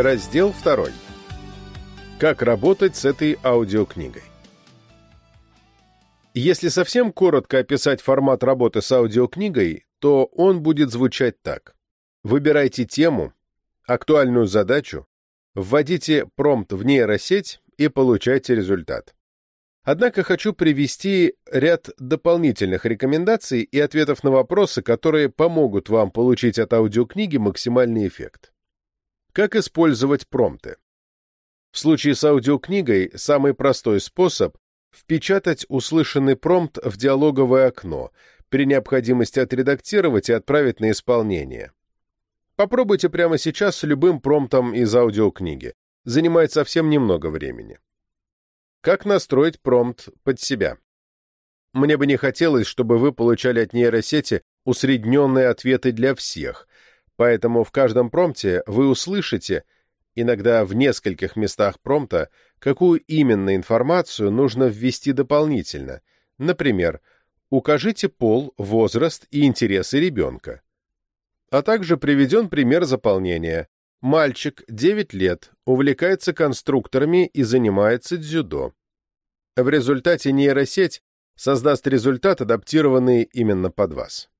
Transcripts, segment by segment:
Раздел 2. Как работать с этой аудиокнигой. Если совсем коротко описать формат работы с аудиокнигой, то он будет звучать так. Выбирайте тему, актуальную задачу, вводите промпт в нейросеть и получайте результат. Однако хочу привести ряд дополнительных рекомендаций и ответов на вопросы, которые помогут вам получить от аудиокниги максимальный эффект. Как использовать промпты? В случае с аудиокнигой самый простой способ – впечатать услышанный промпт в диалоговое окно, при необходимости отредактировать и отправить на исполнение. Попробуйте прямо сейчас с любым промптом из аудиокниги. Занимает совсем немного времени. Как настроить промпт под себя? Мне бы не хотелось, чтобы вы получали от нейросети усредненные ответы для всех, поэтому в каждом промпте вы услышите, иногда в нескольких местах промпта, какую именно информацию нужно ввести дополнительно. Например, укажите пол, возраст и интересы ребенка. А также приведен пример заполнения. Мальчик, 9 лет, увлекается конструкторами и занимается дзюдо. В результате нейросеть создаст результат, адаптированный именно под вас.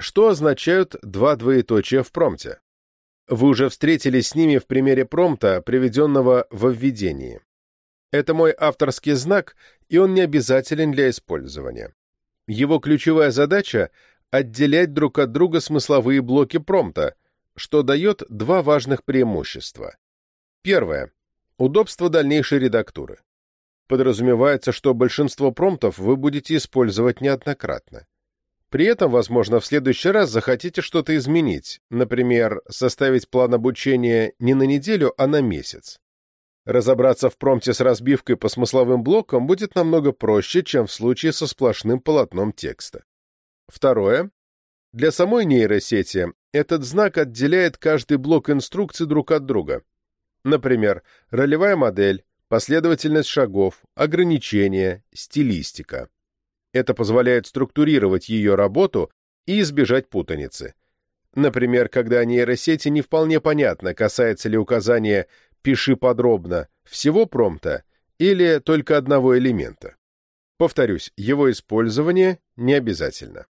Что означают два двоеточия в промпте? Вы уже встретились с ними в примере промпта, приведенного во введении. Это мой авторский знак, и он не обязателен для использования. Его ключевая задача — отделять друг от друга смысловые блоки промпта, что дает два важных преимущества. Первое. Удобство дальнейшей редактуры. Подразумевается, что большинство промптов вы будете использовать неоднократно. При этом, возможно, в следующий раз захотите что-то изменить, например, составить план обучения не на неделю, а на месяц. Разобраться в промпте с разбивкой по смысловым блокам будет намного проще, чем в случае со сплошным полотном текста. Второе. Для самой нейросети этот знак отделяет каждый блок инструкций друг от друга. Например, ролевая модель, последовательность шагов, ограничения, стилистика. Это позволяет структурировать ее работу и избежать путаницы. Например, когда нейросети не вполне понятно, касается ли указания «пиши подробно» всего промпта или только одного элемента. Повторюсь, его использование не обязательно.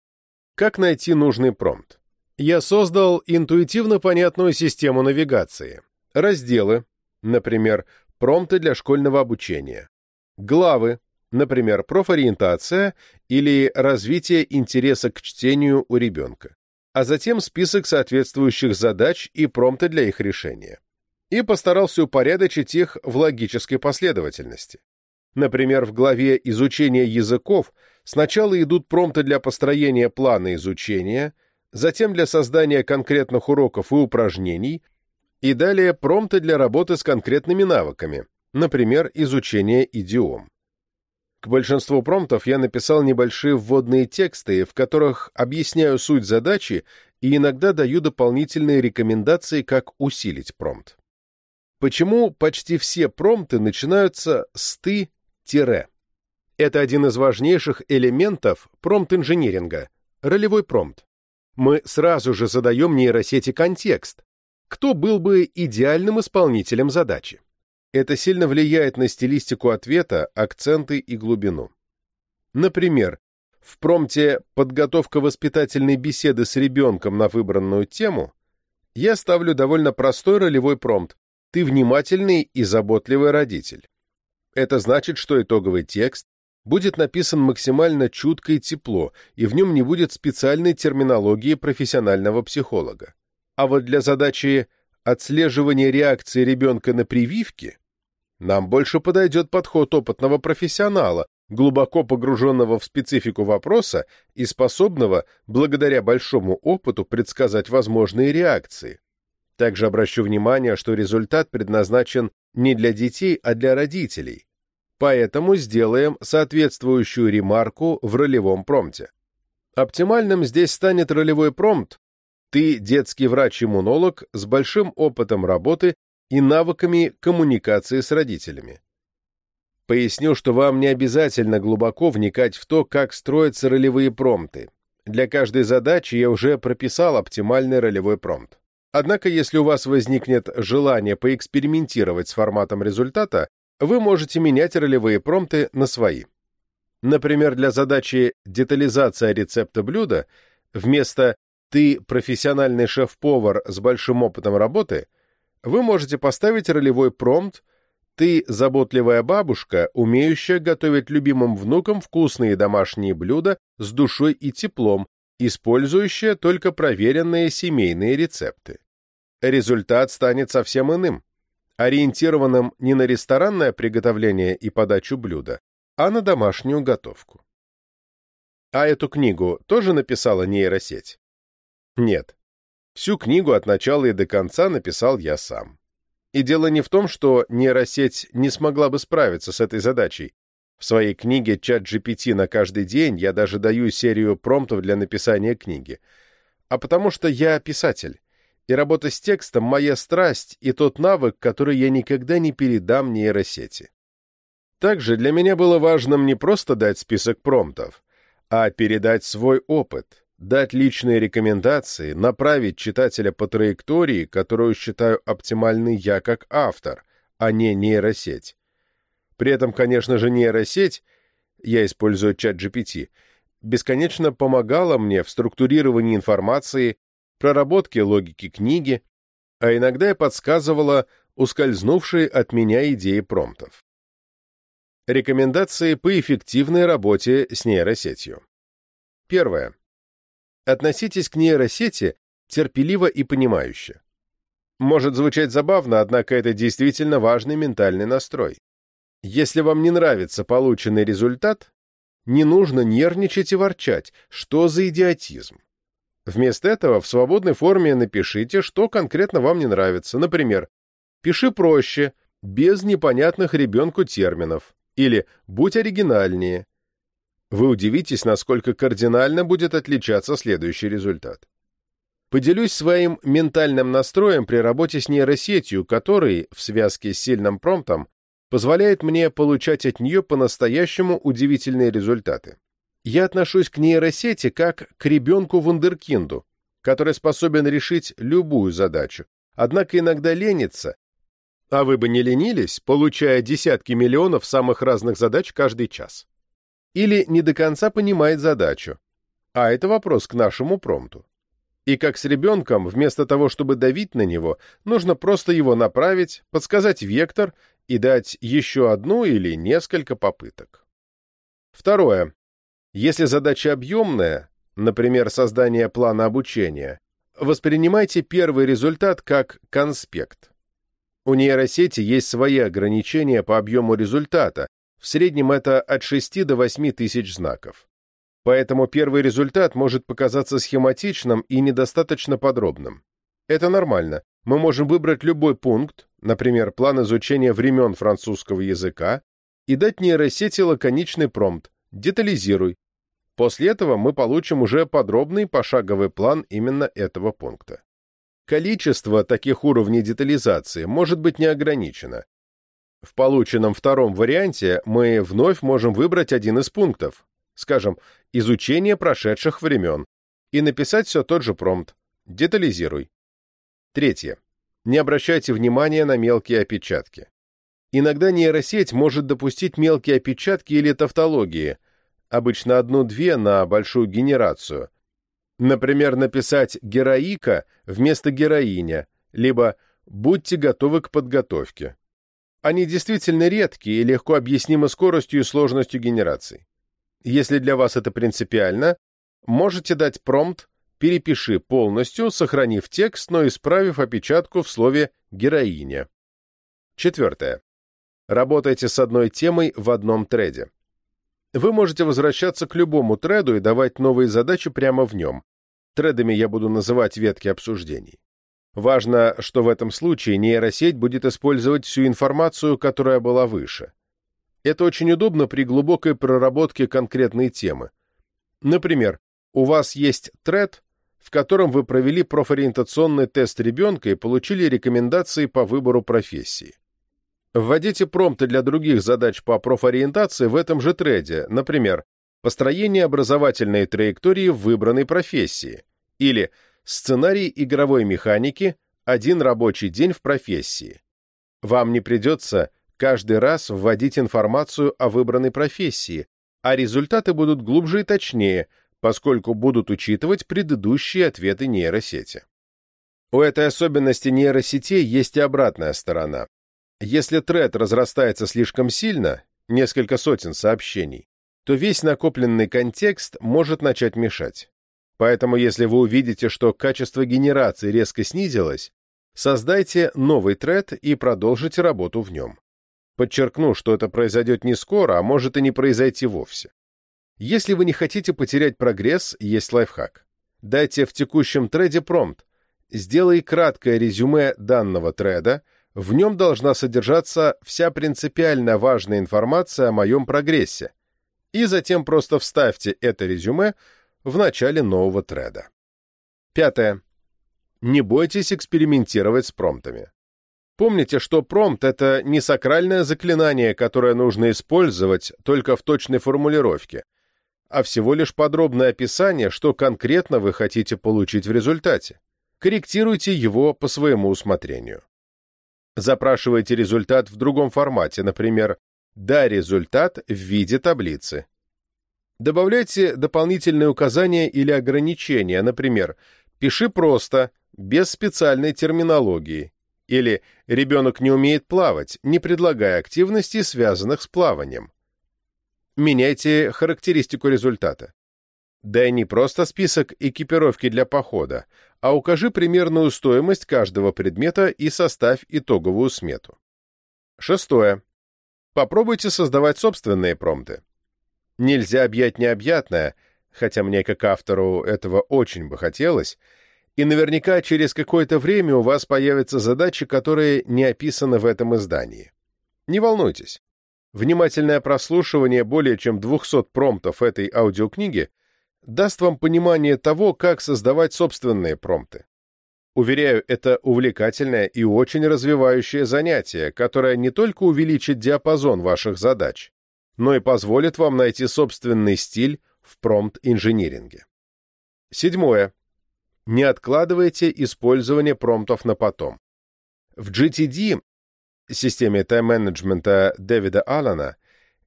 Как найти нужный промпт? я создал интуитивно понятную систему навигации. Разделы, например, промпты для школьного обучения. Главы, например, профориентация или развитие интереса к чтению у ребенка. А затем список соответствующих задач и промпты для их решения. И постарался упорядочить их в логической последовательности. Например, в главе «Изучение языков» сначала идут промпты для построения плана изучения – затем для создания конкретных уроков и упражнений, и далее промпты для работы с конкретными навыками, например, изучение идиом. К большинству промптов я написал небольшие вводные тексты, в которых объясняю суть задачи и иногда даю дополнительные рекомендации, как усилить промпт. Почему почти все промпты начинаются с «ты-». Это один из важнейших элементов промпт-инжиниринга – ролевой промпт мы сразу же задаем нейросети контекст. Кто был бы идеальным исполнителем задачи? Это сильно влияет на стилистику ответа, акценты и глубину. Например, в промте «Подготовка воспитательной беседы с ребенком на выбранную тему» я ставлю довольно простой ролевой промпт «Ты внимательный и заботливый родитель». Это значит, что итоговый текст будет написан максимально чутко и тепло, и в нем не будет специальной терминологии профессионального психолога. А вот для задачи отслеживания реакции ребенка на прививки нам больше подойдет подход опытного профессионала, глубоко погруженного в специфику вопроса и способного, благодаря большому опыту, предсказать возможные реакции. Также обращу внимание, что результат предназначен не для детей, а для родителей, Поэтому сделаем соответствующую ремарку в ролевом промпте. Оптимальным здесь станет ролевой промпт «Ты детский врач-иммунолог с большим опытом работы и навыками коммуникации с родителями». Поясню, что вам не обязательно глубоко вникать в то, как строятся ролевые промпты. Для каждой задачи я уже прописал оптимальный ролевой промпт. Однако, если у вас возникнет желание поэкспериментировать с форматом результата, вы можете менять ролевые промпты на свои. Например, для задачи «детализация рецепта блюда» вместо «ты профессиональный шеф-повар с большим опытом работы» вы можете поставить ролевой промпт «ты заботливая бабушка, умеющая готовить любимым внукам вкусные домашние блюда с душой и теплом, использующая только проверенные семейные рецепты». Результат станет совсем иным, ориентированным не на ресторанное приготовление и подачу блюда, а на домашнюю готовку. А эту книгу тоже написала нейросеть? Нет. Всю книгу от начала и до конца написал я сам. И дело не в том, что нейросеть не смогла бы справиться с этой задачей. В своей книге «Чат GPT на каждый день» я даже даю серию промптов для написания книги. А потому что я писатель, и работа с текстом — моя страсть и тот навык, который я никогда не передам нейросети. Также для меня было важным не просто дать список промптов, а передать свой опыт, дать личные рекомендации, направить читателя по траектории, которую считаю оптимальной я как автор, а не нейросеть. При этом, конечно же, нейросеть, я использую чат GPT, бесконечно помогала мне в структурировании информации, проработке логики книги, а иногда и подсказывала ускользнувшие от меня идеи промптов. Рекомендации по эффективной работе с нейросетью. Первое. Относитесь к нейросети терпеливо и понимающе. Может звучать забавно, однако это действительно важный ментальный настрой. Если вам не нравится полученный результат, не нужно нервничать и ворчать, что за идиотизм. Вместо этого в свободной форме напишите, что конкретно вам не нравится. Например, «Пиши проще, без непонятных ребенку терминов» или «будь оригинальнее». Вы удивитесь, насколько кардинально будет отличаться следующий результат. Поделюсь своим ментальным настроем при работе с нейросетью, который, в связке с сильным промптом, позволяет мне получать от нее по-настоящему удивительные результаты. Я отношусь к нейросети как к ребенку-вундеркинду, который способен решить любую задачу, однако иногда ленится а вы бы не ленились, получая десятки миллионов самых разных задач каждый час? Или не до конца понимает задачу? А это вопрос к нашему промту. И как с ребенком, вместо того, чтобы давить на него, нужно просто его направить, подсказать вектор и дать еще одну или несколько попыток. Второе. Если задача объемная, например, создание плана обучения, воспринимайте первый результат как конспект. У нейросети есть свои ограничения по объему результата, в среднем это от 6 до 8 тысяч знаков. Поэтому первый результат может показаться схематичным и недостаточно подробным. Это нормально. Мы можем выбрать любой пункт, например, план изучения времен французского языка, и дать нейросети лаконичный промпт «Детализируй». После этого мы получим уже подробный пошаговый план именно этого пункта. Количество таких уровней детализации может быть не ограничено. В полученном втором варианте мы вновь можем выбрать один из пунктов, скажем, изучение прошедших времен, и написать все тот же промпт «Детализируй». Третье. Не обращайте внимания на мелкие опечатки. Иногда нейросеть может допустить мелкие опечатки или тавтологии, обычно одну-две на большую генерацию, Например, написать «героика» вместо «героиня», либо «будьте готовы к подготовке». Они действительно редкие и легко объяснимы скоростью и сложностью генерации. Если для вас это принципиально, можете дать промпт «перепиши полностью», сохранив текст, но исправив опечатку в слове «героиня». Четвертое. Работайте с одной темой в одном треде. Вы можете возвращаться к любому треду и давать новые задачи прямо в нем. Тредами я буду называть ветки обсуждений. Важно, что в этом случае нейросеть будет использовать всю информацию, которая была выше. Это очень удобно при глубокой проработке конкретной темы. Например, у вас есть тред, в котором вы провели профориентационный тест ребенка и получили рекомендации по выбору профессии. Вводите промпты для других задач по профориентации в этом же треде, например, построение образовательной траектории в выбранной профессии или сценарий игровой механики один рабочий день в профессии. Вам не придется каждый раз вводить информацию о выбранной профессии, а результаты будут глубже и точнее, поскольку будут учитывать предыдущие ответы нейросети. У этой особенности нейросетей есть и обратная сторона. Если тред разрастается слишком сильно, несколько сотен сообщений, то весь накопленный контекст может начать мешать. Поэтому если вы увидите, что качество генерации резко снизилось, создайте новый тред и продолжите работу в нем. Подчеркну, что это произойдет не скоро, а может и не произойти вовсе. Если вы не хотите потерять прогресс, есть лайфхак. Дайте в текущем треде промпт. Сделай краткое резюме данного треда, в нем должна содержаться вся принципиально важная информация о моем прогрессе, и затем просто вставьте это резюме в начале нового треда. Пятое. Не бойтесь экспериментировать с промптами. Помните, что промпт — это не сакральное заклинание, которое нужно использовать только в точной формулировке, а всего лишь подробное описание, что конкретно вы хотите получить в результате. Корректируйте его по своему усмотрению. Запрашивайте результат в другом формате, например, «да результат в виде таблицы». Добавляйте дополнительные указания или ограничения, например, «пиши просто», без специальной терминологии, или «ребенок не умеет плавать», не предлагая активностей, связанных с плаванием. Меняйте характеристику результата. Дай не просто список экипировки для похода, а укажи примерную стоимость каждого предмета и составь итоговую смету. Шестое. Попробуйте создавать собственные промпты. Нельзя объять необъятное, хотя мне как автору этого очень бы хотелось, и наверняка через какое-то время у вас появятся задачи, которые не описаны в этом издании. Не волнуйтесь. Внимательное прослушивание более чем 200 промптов этой аудиокниги даст вам понимание того, как создавать собственные промпты. Уверяю, это увлекательное и очень развивающее занятие, которое не только увеличит диапазон ваших задач, но и позволит вам найти собственный стиль в промпт-инжиниринге. Седьмое. Не откладывайте использование промптов на потом. В GTD, системе тайм-менеджмента Дэвида Аллана,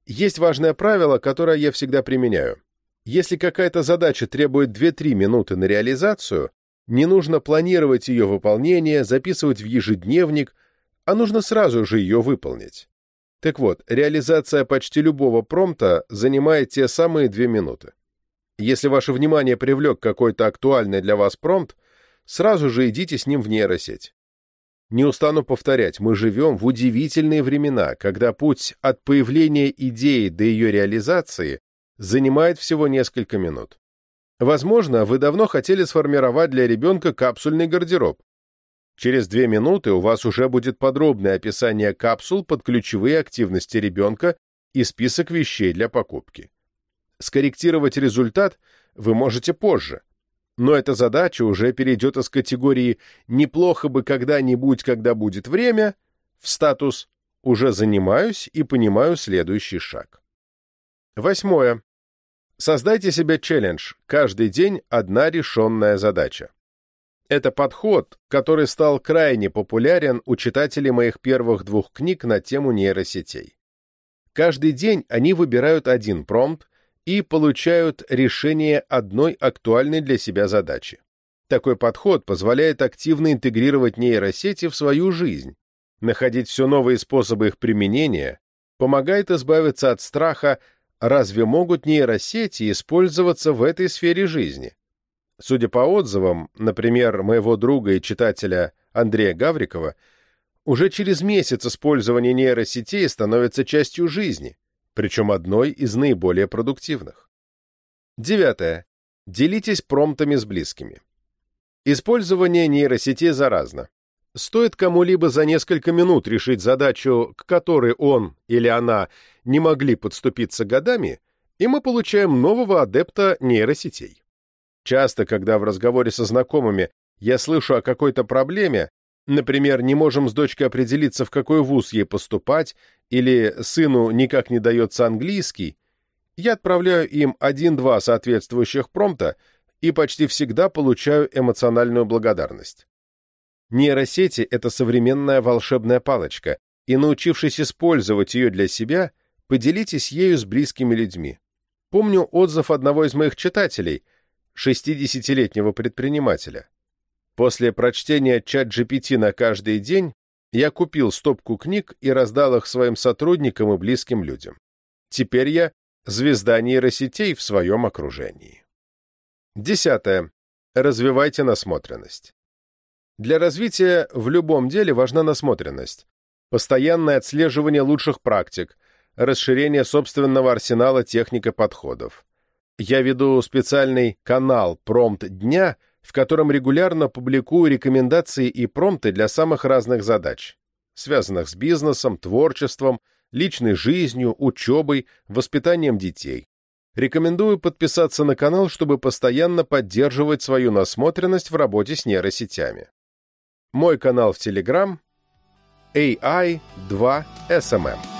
есть важное правило, которое я всегда применяю. Если какая-то задача требует 2-3 минуты на реализацию, не нужно планировать ее выполнение, записывать в ежедневник, а нужно сразу же ее выполнить. Так вот, реализация почти любого промпта занимает те самые 2 минуты. Если ваше внимание привлек какой-то актуальный для вас промпт, сразу же идите с ним в нейросеть. Не устану повторять, мы живем в удивительные времена, когда путь от появления идеи до ее реализации занимает всего несколько минут. Возможно, вы давно хотели сформировать для ребенка капсульный гардероб. Через две минуты у вас уже будет подробное описание капсул под ключевые активности ребенка и список вещей для покупки. Скорректировать результат вы можете позже. Но эта задача уже перейдет из категории «неплохо бы когда-нибудь, когда будет время» в статус «уже занимаюсь и понимаю следующий шаг». Восьмое. Создайте себе челлендж «Каждый день одна решенная задача». Это подход, который стал крайне популярен у читателей моих первых двух книг на тему нейросетей. Каждый день они выбирают один промпт, и получают решение одной актуальной для себя задачи. Такой подход позволяет активно интегрировать нейросети в свою жизнь, находить все новые способы их применения, помогает избавиться от страха, разве могут нейросети использоваться в этой сфере жизни. Судя по отзывам, например, моего друга и читателя Андрея Гаврикова, уже через месяц использование нейросетей становится частью жизни – причем одной из наиболее продуктивных. Девятое. Делитесь промптами с близкими. Использование нейросетей заразно. Стоит кому-либо за несколько минут решить задачу, к которой он или она не могли подступиться годами, и мы получаем нового адепта нейросетей. Часто, когда в разговоре со знакомыми я слышу о какой-то проблеме, Например, не можем с дочкой определиться, в какой вуз ей поступать, или сыну никак не дается английский, я отправляю им один-два соответствующих промпта и почти всегда получаю эмоциональную благодарность. Нейросети — это современная волшебная палочка, и, научившись использовать ее для себя, поделитесь ею с близкими людьми. Помню отзыв одного из моих читателей, 60-летнего предпринимателя. После прочтения чат GPT на каждый день я купил стопку книг и раздал их своим сотрудникам и близким людям. Теперь я звезда нейросетей в своем окружении. Десятое. Развивайте насмотренность. Для развития в любом деле важна насмотренность, постоянное отслеживание лучших практик, расширение собственного арсенала техник и подходов. Я веду специальный канал «Промпт дня», в котором регулярно публикую рекомендации и промпты для самых разных задач, связанных с бизнесом, творчеством, личной жизнью, учебой, воспитанием детей. Рекомендую подписаться на канал, чтобы постоянно поддерживать свою насмотренность в работе с нейросетями. Мой канал в Telegram AI2SMM.